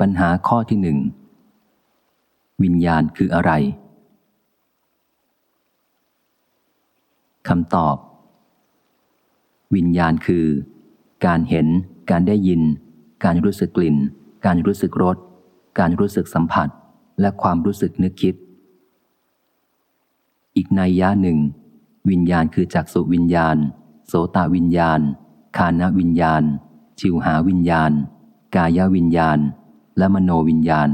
ปัญหาข้อที่หนึ่งวิญญาณคืออะไรคำตอบ วิญญาณคือ การเห็น การได้ยิน การรู้สึกกลิ่น การรู้สึกรส การรู้สึกสัมผัส และความรู้สึกนึกคิด อีกในย่าหนึ่ง วิญญาณคือจักสุวิญญาณ โสตวิญญาณ คานวิญญาณ ชิวหาวิญญาณ กายวิญญาณ และมโนวิญญาณ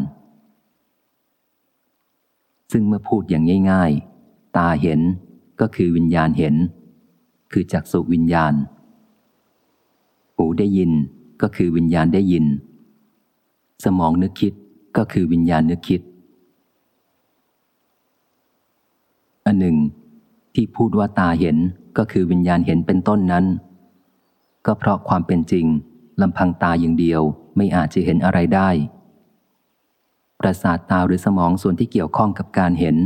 ซึ่งเมื่อพูดอย่างง่าย ๆ ตาเห็นก็คือวิญญาณเห็น คือจักสุวิญญาณ หูได้ยินก็คือวิญญาณได้ยิน สมองนึกคิดก็คือวิญญาณนึกคิด อันหนึ่ง ที่พูดว่าตาเห็นก็คือวิญญาณเห็นเป็นต้นนั้น ก็เพราะความเป็นจริง ลำพังตาอย่างเดียวไม่อาจจะเห็นอะไรได้ ประสาทตาหรือสมองส่วนที่เกี่ยวข้องกับการเห็น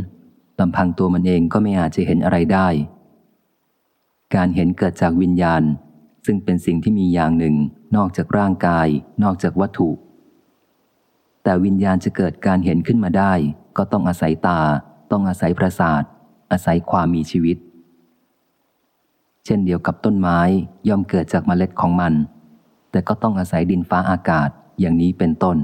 ลำพังตัวมันเองก็ไม่อาจจะเห็นอะไรได้ การเห็นเกิดจากวิญญาณ ซึ่งเป็นสิ่งที่มีอย่างหนึ่ง นอกจากร่างกาย นอกจากวัตถุ แต่วิญญาณจะเกิดการเห็นขึ้นมาได้ ก็ต้องอาศัยตา ต้องอาศัยประสาท อาศัยความมีชีวิต เช่นเดียวกับต้นไม้ย่อมเกิดจากเมล็ดของมัน แต่ก็ต้องอาศัยดินฟ้าอากาศอย่างนี้เป็นต้น